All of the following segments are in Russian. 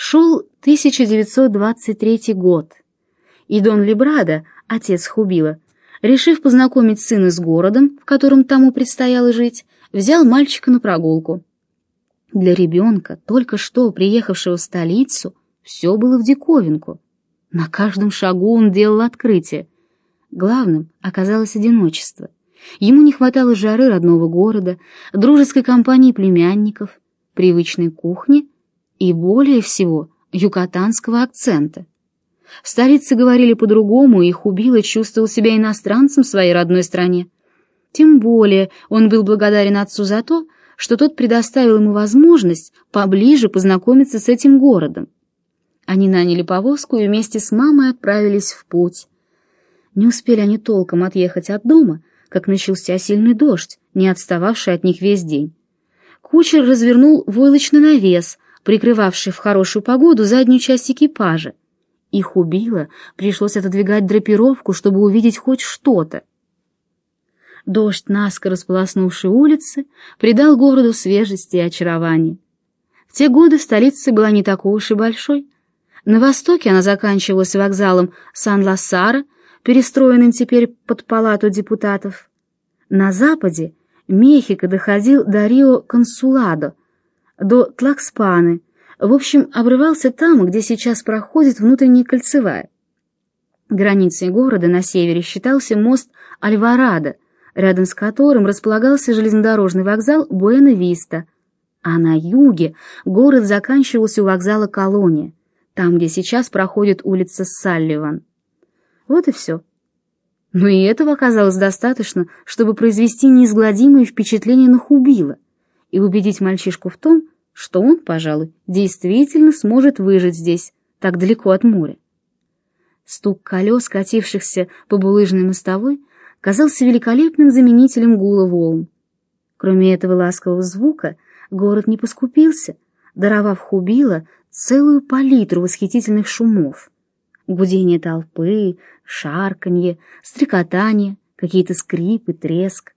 Шел 1923 год, и Дон Либрадо, отец Хубила, решив познакомить сына с городом, в котором тому предстояло жить, взял мальчика на прогулку. Для ребенка, только что приехавшего в столицу, все было в диковинку. На каждом шагу он делал открытие. Главным оказалось одиночество. Ему не хватало жары родного города, дружеской компании племянников, привычной кухни и, более всего, юкатанского акцента. В столице говорили по-другому, и Хубила чувствовал себя иностранцем в своей родной стране. Тем более он был благодарен отцу за то, что тот предоставил ему возможность поближе познакомиться с этим городом. Они наняли повозку и вместе с мамой отправились в путь. Не успели они толком отъехать от дома, как начался сильный дождь, не отстававший от них весь день. Кучер развернул войлочный навес, прикрывавший в хорошую погоду заднюю часть экипажа. Их убило, пришлось отодвигать драпировку, чтобы увидеть хоть что-то. Дождь, наскоро сполоснувший улицы, придал городу свежести и очарования. В те годы столица была не такой уж и большой. На востоке она заканчивалась вокзалом Сан-Лассара, перестроенным теперь под палату депутатов. На западе Мехико доходил до Рио-Консуладо, до Тлакспаны, в общем, обрывался там, где сейчас проходит внутренняя кольцевая. Границей города на севере считался мост Альварадо, рядом с которым располагался железнодорожный вокзал Буэна-Виста, а на юге город заканчивался у вокзала Колония, там, где сейчас проходит улица Салливан. Вот и все. Но и этого оказалось достаточно, чтобы произвести неизгладимое впечатление на Хубила и убедить мальчишку в том, что он, пожалуй, действительно сможет выжить здесь, так далеко от моря. Стук колес, катившихся по булыжной мостовой, казался великолепным заменителем гула волн. Кроме этого ласкового звука, город не поскупился, даровав Хубила целую палитру восхитительных шумов. Гудение толпы, шарканье, стрекотание, какие-то скрипы, треск.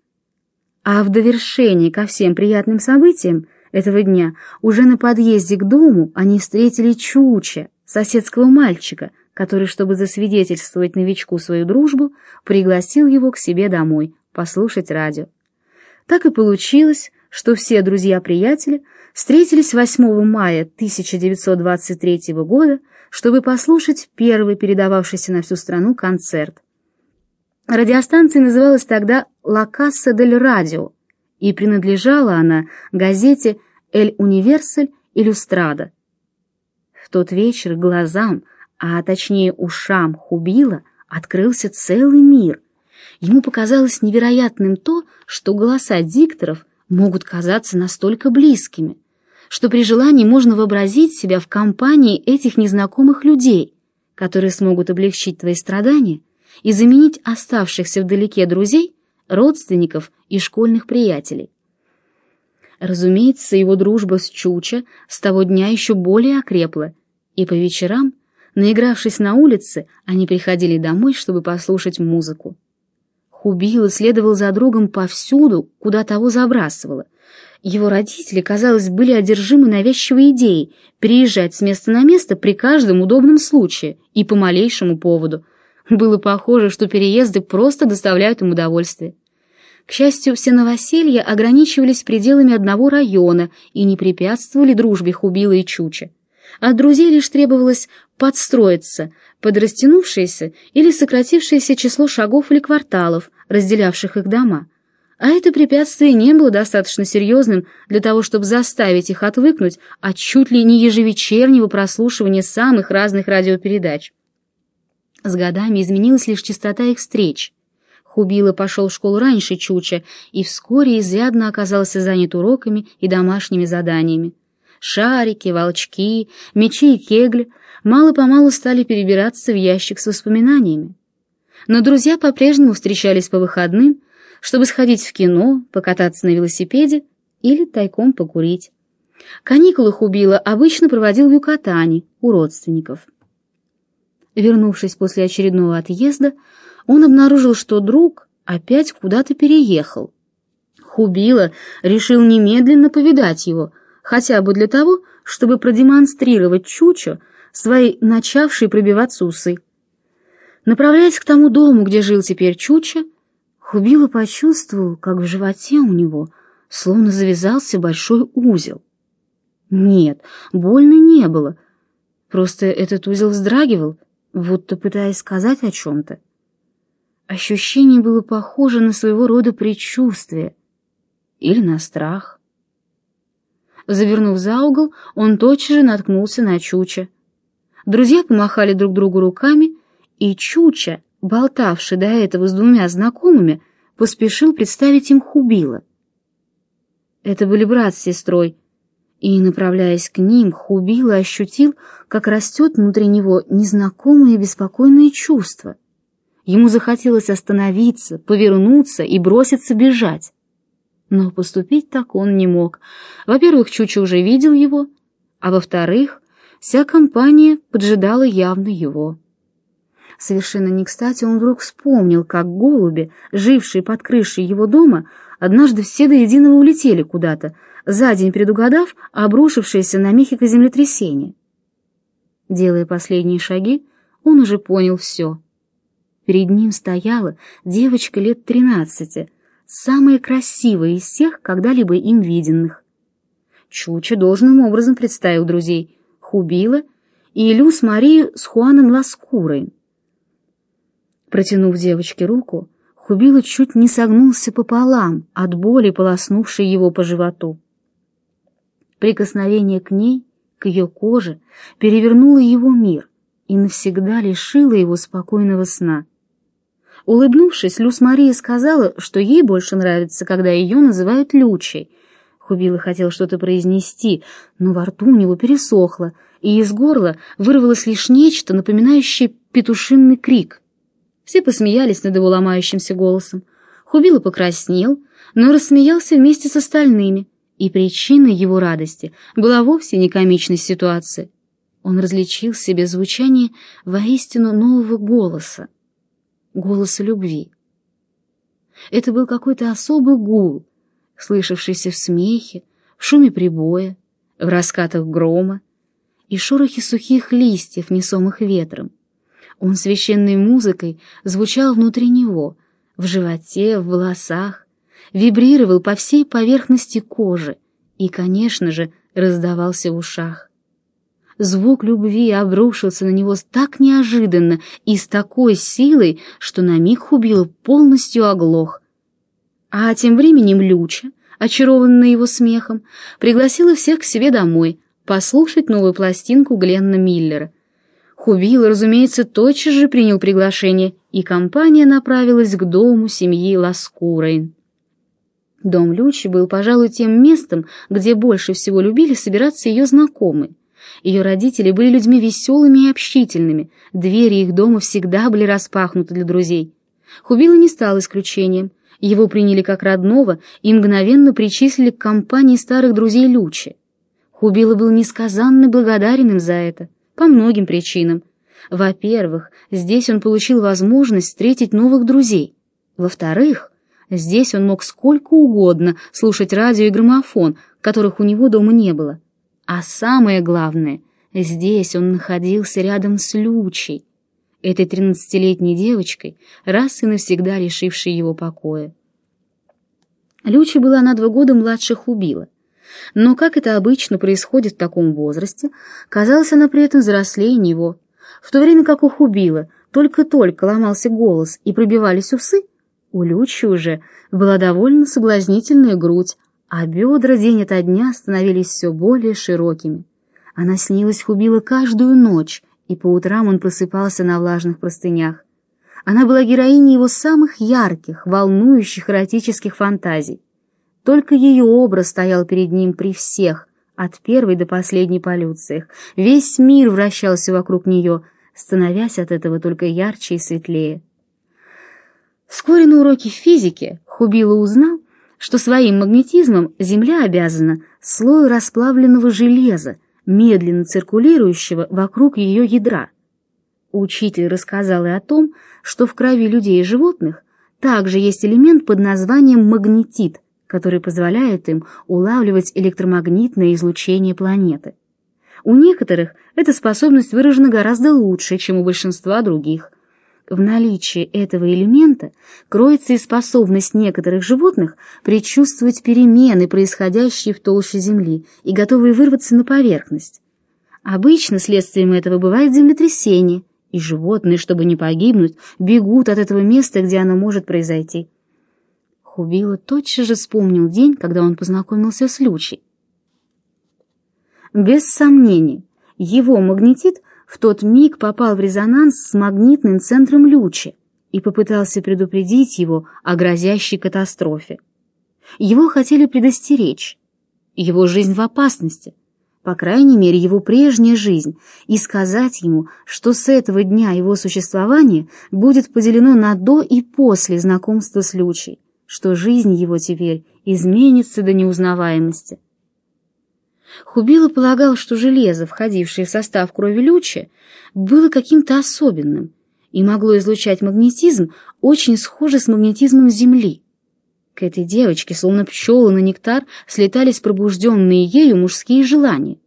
А в довершение ко всем приятным событиям этого дня уже на подъезде к дому они встретили Чуча, соседского мальчика, который, чтобы засвидетельствовать новичку свою дружбу, пригласил его к себе домой послушать радио. Так и получилось, что все друзья-приятели встретились 8 мая 1923 года, чтобы послушать первый передававшийся на всю страну концерт. Радиостанция называлась тогда «Ла Касса дель Радио», и принадлежала она газете «Эль Универсель Иллюстрада». В тот вечер глазам, а точнее ушам Хубила, открылся целый мир. Ему показалось невероятным то, что голоса дикторов могут казаться настолько близкими, что при желании можно вообразить себя в компании этих незнакомых людей, которые смогут облегчить твои страдания и заменить оставшихся вдалеке друзей, родственников и школьных приятелей. Разумеется, его дружба с Чуча с того дня еще более окрепла, и по вечерам, наигравшись на улице, они приходили домой, чтобы послушать музыку. Хубил следовал за другом повсюду, куда того забрасывало. Его родители, казалось, были одержимы навязчивой идеей переезжать с места на место при каждом удобном случае и по малейшему поводу. Было похоже, что переезды просто доставляют им удовольствие. К счастью, все новоселья ограничивались пределами одного района и не препятствовали дружбе Хубила и Чуча. От друзей лишь требовалось подстроиться под растянувшееся или сократившееся число шагов или кварталов, разделявших их дома. А это препятствие не было достаточно серьезным для того, чтобы заставить их отвыкнуть от чуть ли не ежевечернего прослушивания самых разных радиопередач. С годами изменилась лишь частота их встреч. Хубила пошел в школу раньше Чуча и вскоре изрядно оказался занят уроками и домашними заданиями. Шарики, волчки, мечи и кегли мало-помалу стали перебираться в ящик с воспоминаниями. Но друзья по-прежнему встречались по выходным, чтобы сходить в кино, покататься на велосипеде или тайком покурить. Каникулы Хубила обычно проводил в Юкатане у родственников. Вернувшись после очередного отъезда, он обнаружил, что друг опять куда-то переехал. Хубила решил немедленно повидать его, хотя бы для того, чтобы продемонстрировать Чучо свои начавшие пробиваться усы. Направляясь к тому дому, где жил теперь Чуча, Хубила почувствовал, как в животе у него словно завязался большой узел. Нет, больно не было, просто этот узел вздрагивал, будто пытаясь сказать о чем-то. Ощущение было похоже на своего рода предчувствие или на страх. Завернув за угол, он тотчас же наткнулся на Чуча. Друзья помахали друг другу руками, и Чуча, болтавший до этого с двумя знакомыми, поспешил представить им Хубила. Это были брат с сестрой, и, направляясь к ним, Хубила ощутил, как растет внутри него незнакомое беспокойное чувство. Ему захотелось остановиться, повернуться и броситься бежать. Но поступить так он не мог. Во-первых, Чуча уже видел его, а во-вторых, вся компания поджидала явно его. Совершенно не кстати он вдруг вспомнил, как голуби, жившие под крышей его дома, однажды все до единого улетели куда-то, за день предугадав обрушившееся на Мехико землетрясение. Делая последние шаги, он уже понял все. Перед ним стояла девочка лет тринадцати, самая красивая из всех когда-либо им виденных. Чуча должным образом представил друзей Хубила и Илюс Марию с Хуаном Ласкурой. Протянув девочке руку, Хубила чуть не согнулся пополам от боли, полоснувшей его по животу. Прикосновение к ней, к ее коже, перевернуло его мир и навсегда лишило его спокойного сна. Улыбнувшись, Люс Мария сказала, что ей больше нравится, когда ее называют Лючей. Хубила хотел что-то произнести, но во рту у него пересохло, и из горла вырвалось лишь нечто, напоминающее петушинный крик. Все посмеялись над его ломающимся голосом. Хубила покраснел, но рассмеялся вместе с остальными, и причиной его радости была вовсе не комичность ситуации. Он различил в себе звучание воистину нового голоса голоса любви. Это был какой-то особый гул, слышавшийся в смехе, в шуме прибоя, в раскатах грома и шорохе сухих листьев, несомых ветром. Он священной музыкой звучал внутри него, в животе, в волосах, вибрировал по всей поверхности кожи и, конечно же, раздавался в ушах. Звук любви обрушился на него так неожиданно и с такой силой, что на миг Хубила полностью оглох. А тем временем Люча, очарованная его смехом, пригласила всех к себе домой послушать новую пластинку Гленна Миллера. Хубила, разумеется, тотчас же принял приглашение, и компания направилась к дому семьи Ласкурейн. Дом Лючи был, пожалуй, тем местом, где больше всего любили собираться ее знакомые. Ее родители были людьми веселыми и общительными, двери их дома всегда были распахнуты для друзей. Хубила не стал исключением. Его приняли как родного и мгновенно причислили к компании старых друзей Лючи. Хубила был несказанно благодарен им за это, по многим причинам. Во-первых, здесь он получил возможность встретить новых друзей. Во-вторых, здесь он мог сколько угодно слушать радио и граммофон, которых у него дома не было. А самое главное, здесь он находился рядом с Лючей, этой тринадцатилетней девочкой, раз и навсегда лишившей его покоя. Люча была на два года младше Хубила, но, как это обычно происходит в таком возрасте, казалось, она при этом взрослее него. В то время как у Хубила только-только ломался голос и пробивались усы, у Лючи уже была довольно соблазнительная грудь, а бедра день ото дня становились все более широкими. Она снилась Хубила каждую ночь, и по утрам он просыпался на влажных простынях. Она была героиней его самых ярких, волнующих эротических фантазий. Только ее образ стоял перед ним при всех, от первой до последней полюциях. Весь мир вращался вокруг нее, становясь от этого только ярче и светлее. Вскоре на уроке физики Хубила узнал, что своим магнетизмом Земля обязана слою расплавленного железа, медленно циркулирующего вокруг ее ядра. Учитель рассказал и о том, что в крови людей и животных также есть элемент под названием магнетит, который позволяет им улавливать электромагнитное излучение планеты. У некоторых эта способность выражена гораздо лучше, чем у большинства других. В наличии этого элемента кроется и способность некоторых животных предчувствовать перемены, происходящие в толще земли, и готовые вырваться на поверхность. Обычно следствием этого бывает землетрясение, и животные, чтобы не погибнуть, бегут от этого места, где оно может произойти. Хубила тотчас же вспомнил день, когда он познакомился с Лючей. Без сомнения, его магнетит в тот миг попал в резонанс с магнитным центром Лючи и попытался предупредить его о грозящей катастрофе. Его хотели предостеречь. Его жизнь в опасности, по крайней мере, его прежняя жизнь, и сказать ему, что с этого дня его существование будет поделено на до и после знакомства с Лючей, что жизнь его теперь изменится до неузнаваемости. Хубила полагал, что железо, входившее в состав крови Лючи, было каким-то особенным и могло излучать магнетизм, очень схожий с магнетизмом Земли. К этой девочке, словно пчелы на нектар, слетались пробужденные ею мужские желания.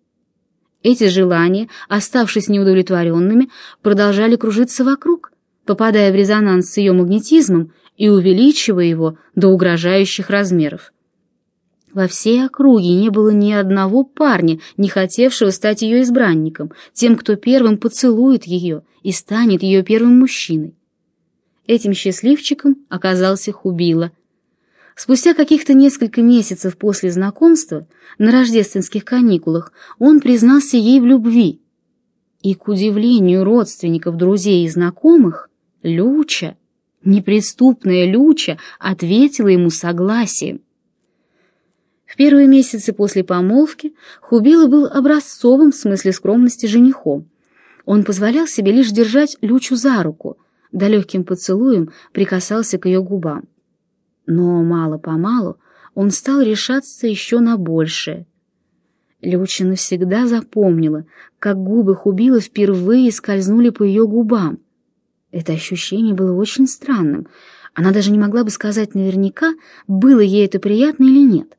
Эти желания, оставшись неудовлетворенными, продолжали кружиться вокруг, попадая в резонанс с ее магнетизмом и увеличивая его до угрожающих размеров. Во всей округе не было ни одного парня, не хотевшего стать ее избранником, тем, кто первым поцелует ее и станет ее первым мужчиной. Этим счастливчиком оказался Хубила. Спустя каких-то несколько месяцев после знакомства, на рождественских каникулах, он признался ей в любви. И, к удивлению родственников, друзей и знакомых, Люча, неприступная Люча, ответила ему согласием. Первые месяцы после помолвки Хубила был образцовым в смысле скромности женихом. Он позволял себе лишь держать Лючу за руку, да легким поцелуем прикасался к ее губам. Но мало-помалу он стал решаться еще на большее. Люча навсегда запомнила, как губы Хубила впервые скользнули по ее губам. Это ощущение было очень странным. Она даже не могла бы сказать наверняка, было ей это приятно или нет.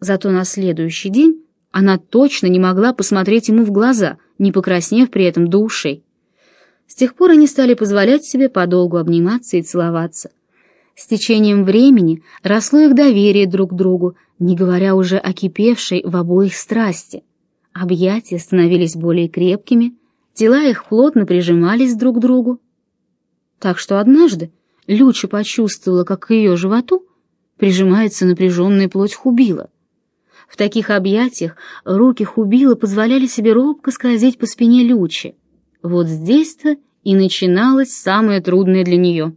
Зато на следующий день она точно не могла посмотреть ему в глаза, не покраснев при этом до ушей. С тех пор они стали позволять себе подолгу обниматься и целоваться. С течением времени росло их доверие друг к другу, не говоря уже о кипевшей в обоих страсти. Объятия становились более крепкими, тела их плотно прижимались друг к другу. Так что однажды Люча почувствовала, как к ее животу прижимается напряженная плоть Хубила — в таких объятиях руки Хубила позволяли себе робко скользить по спине Лючи. Вот здесь-то и начиналось самое трудное для нее.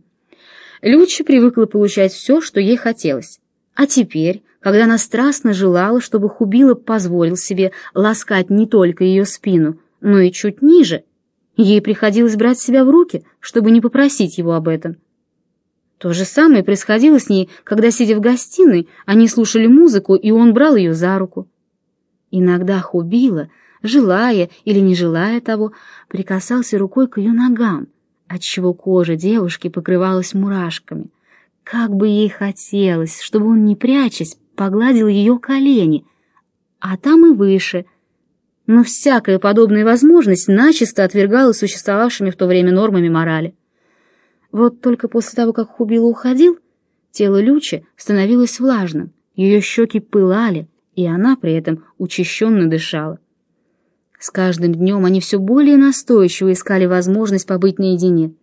Люча привыкла получать все, что ей хотелось. А теперь, когда она страстно желала, чтобы Хубила позволил себе ласкать не только ее спину, но и чуть ниже, ей приходилось брать себя в руки, чтобы не попросить его об этом. То же самое происходило с ней, когда, сидя в гостиной, они слушали музыку, и он брал ее за руку. Иногда Хубила, желая или не желая того, прикасался рукой к ее ногам, отчего кожа девушки покрывалась мурашками. Как бы ей хотелось, чтобы он, не прячась, погладил ее колени, а там и выше. Но всякая подобная возможность начисто отвергалась существовавшими в то время нормами морали. Вот только после того, как Хубила уходил, тело Лючи становилось влажным, ее щеки пылали, и она при этом учащенно дышала. С каждым днем они все более настойчиво искали возможность побыть наедине.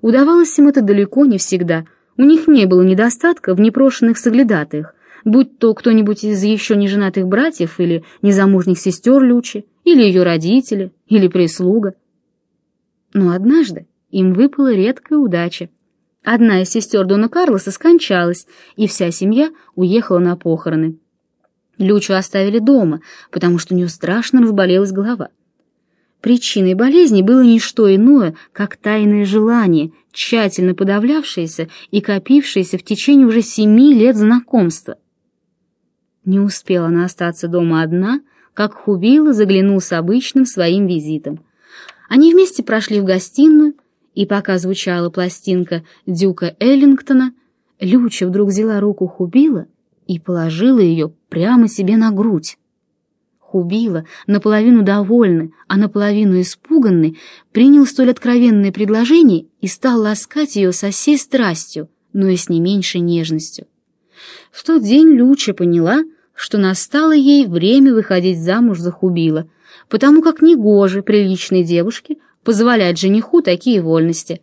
Удавалось им это далеко не всегда, у них не было недостатка в непрошенных соглядатаях, будь то кто-нибудь из еще неженатых братьев или незамужних сестер Лючи, или ее родители, или прислуга. Но однажды, им выпала редкая удача. Одна из сестер Дона Карлоса скончалась, и вся семья уехала на похороны. Лючу оставили дома, потому что у нее страшно разболелась голова. Причиной болезни было не что иное, как тайное желание, тщательно подавлявшееся и копившееся в течение уже семи лет знакомства. Не успела она остаться дома одна, как Хубила заглянул с обычным своим визитом. Они вместе прошли в гостиную, и пока звучала пластинка Дюка Эллингтона, Люча вдруг взяла руку Хубила и положила ее прямо себе на грудь. Хубила, наполовину довольный, а наполовину испуганный, принял столь откровенное предложение и стал ласкать ее со всей страстью, но и с не меньшей нежностью. В тот день Люча поняла, что настало ей время выходить замуж за Хубила, потому как негоже приличной девушке позволять жениху такие вольности.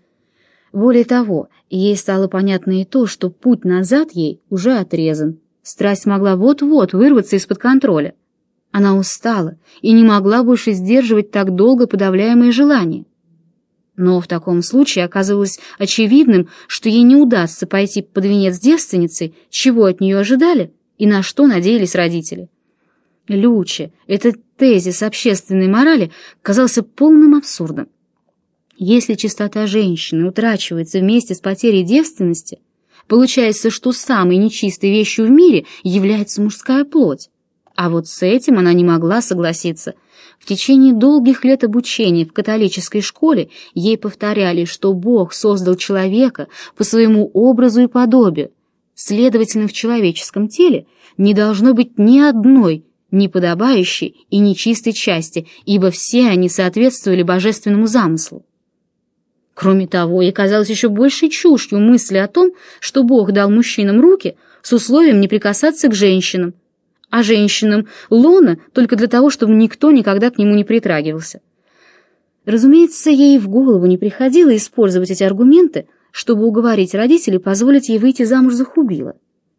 Более того, ей стало понятно и то, что путь назад ей уже отрезан. Страсть могла вот-вот вырваться из-под контроля. Она устала и не могла больше сдерживать так долго подавляемые желания. Но в таком случае оказывалось очевидным, что ей не удастся пойти под венец девственницей, чего от нее ожидали и на что надеялись родители. Люче, этот тезис общественной морали казался полным абсурдом. Если чистота женщины утрачивается вместе с потерей девственности, получается, что самой нечистой вещью в мире является мужская плоть. А вот с этим она не могла согласиться. В течение долгих лет обучения в католической школе ей повторяли, что Бог создал человека по своему образу и подобию. Следовательно, в человеческом теле не должно быть ни одной неподобающей и нечистой части, ибо все они соответствовали божественному замыслу. Кроме того, ей казалось еще большей чушью мысли о том, что Бог дал мужчинам руки с условием не прикасаться к женщинам, а женщинам лона только для того, чтобы никто никогда к нему не притрагивался. Разумеется, ей в голову не приходило использовать эти аргументы, чтобы уговорить родителей позволить ей выйти замуж за Хубила.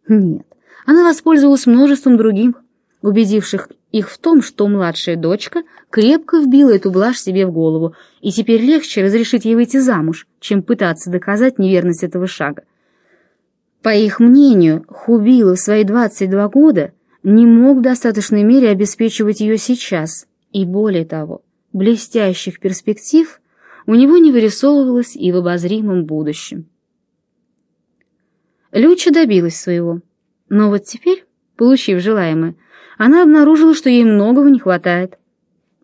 Нет, она воспользовалась множеством других, убедивших их в том, что младшая дочка крепко вбила эту блажь себе в голову, и теперь легче разрешить ей выйти замуж, чем пытаться доказать неверность этого шага. По их мнению, Хубила в свои 22 года не мог в достаточной мере обеспечивать ее сейчас, и более того, блестящих перспектив у него не вырисовывалось и в обозримом будущем. Люча добилась своего, но вот теперь, получив желаемое, она обнаружила, что ей многого не хватает.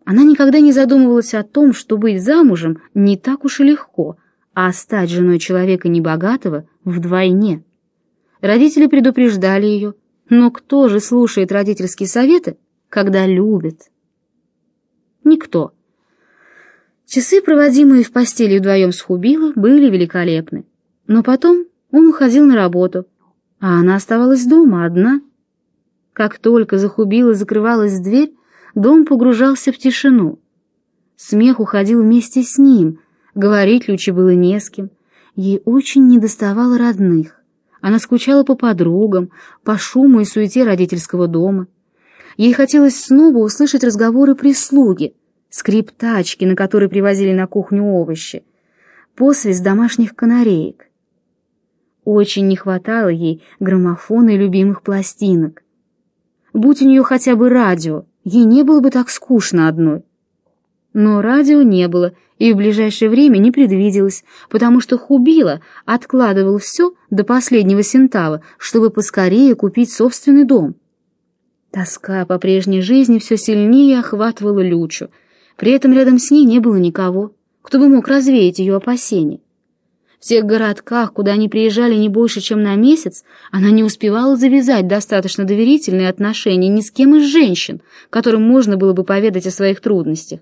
Она никогда не задумывалась о том, что быть замужем не так уж и легко, а стать женой человека небогатого вдвойне. Родители предупреждали ее, но кто же слушает родительские советы, когда любит? Никто. Часы, проводимые в постели вдвоем с Хубила, были великолепны. Но потом он уходил на работу, а она оставалась дома одна. Как только за Хубила закрывалась дверь, дом погружался в тишину. Смех уходил вместе с ним, говорить Люче было не с кем. Ей очень недоставало родных. Она скучала по подругам, по шуму и суете родительского дома. Ей хотелось снова услышать разговоры прислуги, скрип тачки, на которой привозили на кухню овощи, посвист домашних канареек. Очень не хватало ей граммофона и любимых пластинок. Будь у нее хотя бы радио, ей не было бы так скучно одной. Но радио не было, и в ближайшее время не предвиделось, потому что Хубила откладывал все до последнего сентава, чтобы поскорее купить собственный дом. Тоска по прежней жизни все сильнее охватывала Лючу, при этом рядом с ней не было никого, кто бы мог развеять ее опасения. В тех городках, куда они приезжали не больше, чем на месяц, она не успевала завязать достаточно доверительные отношения ни с кем из женщин, которым можно было бы поведать о своих трудностях.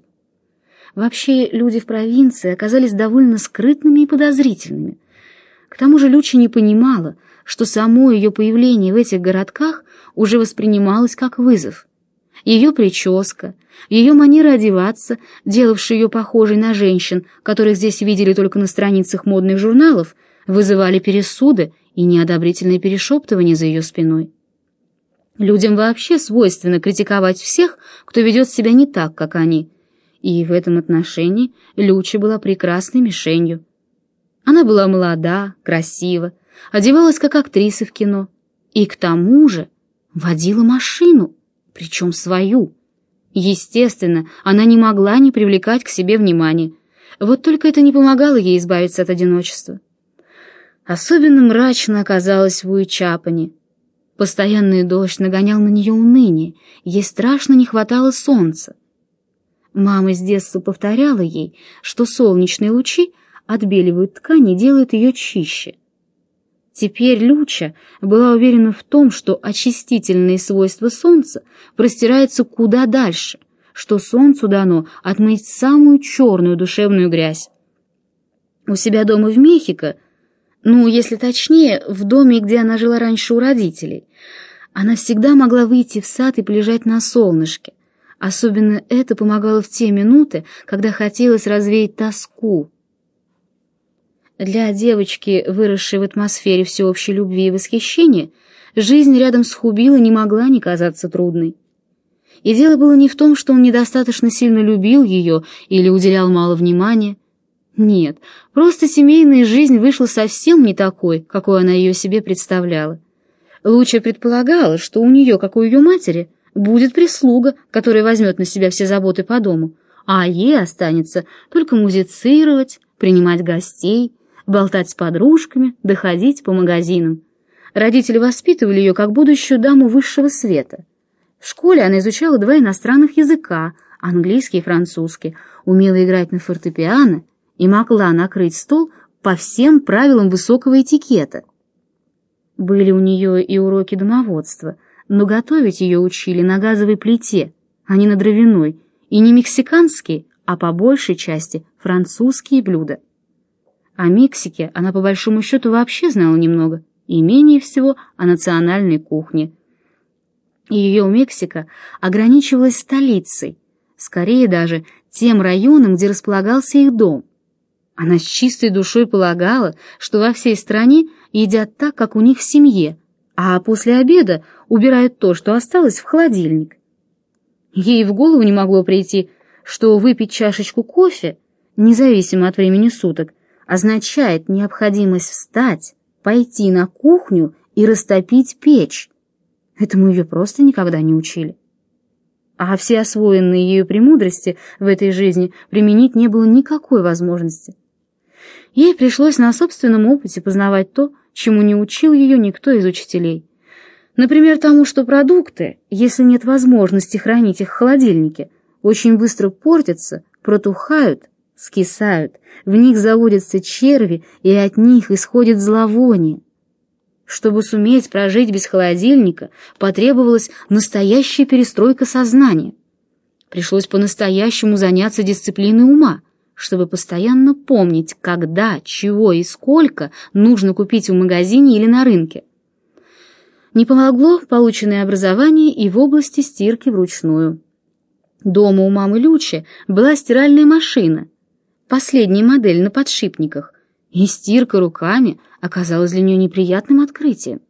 Вообще, люди в провинции оказались довольно скрытными и подозрительными. К тому же Люча не понимала, что само ее появление в этих городках уже воспринималось как вызов. Ее прическа, ее манера одеваться, делавшая ее похожей на женщин, которых здесь видели только на страницах модных журналов, вызывали пересуды и неодобрительные перешептывания за ее спиной. Людям вообще свойственно критиковать всех, кто ведет себя не так, как они – и в этом отношении Люча была прекрасной мишенью. Она была молода, красива, одевалась как актриса в кино и к тому же водила машину, причем свою. Естественно, она не могла не привлекать к себе внимания, вот только это не помогало ей избавиться от одиночества. Особенно мрачно оказалось в Уичапане. Постоянный дождь нагонял на нее уныние, ей страшно не хватало солнца. Мама с детства повторяла ей, что солнечные лучи отбеливают ткань и делают ее чище. Теперь Люча была уверена в том, что очистительные свойства солнца простираются куда дальше, что солнцу дано отмыть самую черную душевную грязь. У себя дома в Мехико, ну, если точнее, в доме, где она жила раньше у родителей, она всегда могла выйти в сад и полежать на солнышке. Особенно это помогало в те минуты, когда хотелось развеять тоску, для девочки, выросшей в атмосфере всеобщей любви и восхищения, жизнь рядом с Хубило не могла не казаться трудной. И дело было не в том, что он недостаточно сильно любил ее или уделял мало внимания. Нет, просто семейная жизнь вышла совсем не такой, какой она ее себе представляла. Луча предполагала, что у нее, как у ее матери, будет прислуга, которая возьмет на себя все заботы по дому, а ей останется только музицировать, принимать гостей, болтать с подружками, доходить по магазинам. Родители воспитывали ее как будущую даму высшего света. В школе она изучала два иностранных языка, английский и французский, умела играть на фортепиано и могла накрыть стол по всем правилам высокого этикета. Были у нее и уроки домоводства, но готовить ее учили на газовой плите, а не на дровяной, и не мексиканские, а по большей части французские блюда. О Мексике она по большому счету вообще знала немного, и менее всего о национальной кухне. Ее Мексика ограничивалась столицей, скорее даже тем районом, где располагался их дом. Она с чистой душой полагала, что во всей стране едят так, как у них в семье, а после обеда убирают то, что осталось в холодильник. Ей в голову не могло прийти, что выпить чашечку кофе, независимо от времени суток, означает необходимость встать, пойти на кухню и растопить печь. Этому ее просто никогда не учили. А все освоенные ею премудрости в этой жизни применить не было никакой возможности. Ей пришлось на собственном опыте познавать то, чему не учил ее никто из учителей. Например, тому, что продукты, если нет возможности хранить их в холодильнике, очень быстро портятся, протухают скисают, в них заводятся черви, и от них исходит зловоние. Чтобы суметь прожить без холодильника, потребовалась настоящая перестройка сознания. Пришлось по-настоящему заняться дисциплиной ума, чтобы постоянно помнить, когда, чего и сколько нужно купить в магазине или на рынке. Не помогло полученное образование и в области стирки вручную. Дома у мамы Лючи была стиральная машина, последняя модель на подшипниках, и стирка руками оказалась для нее неприятным открытием.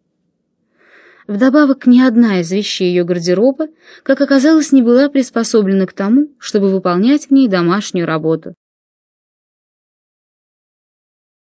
Вдобавок, ни одна из вещей ее гардероба, как оказалось, не была приспособлена к тому, чтобы выполнять в ней домашнюю работу.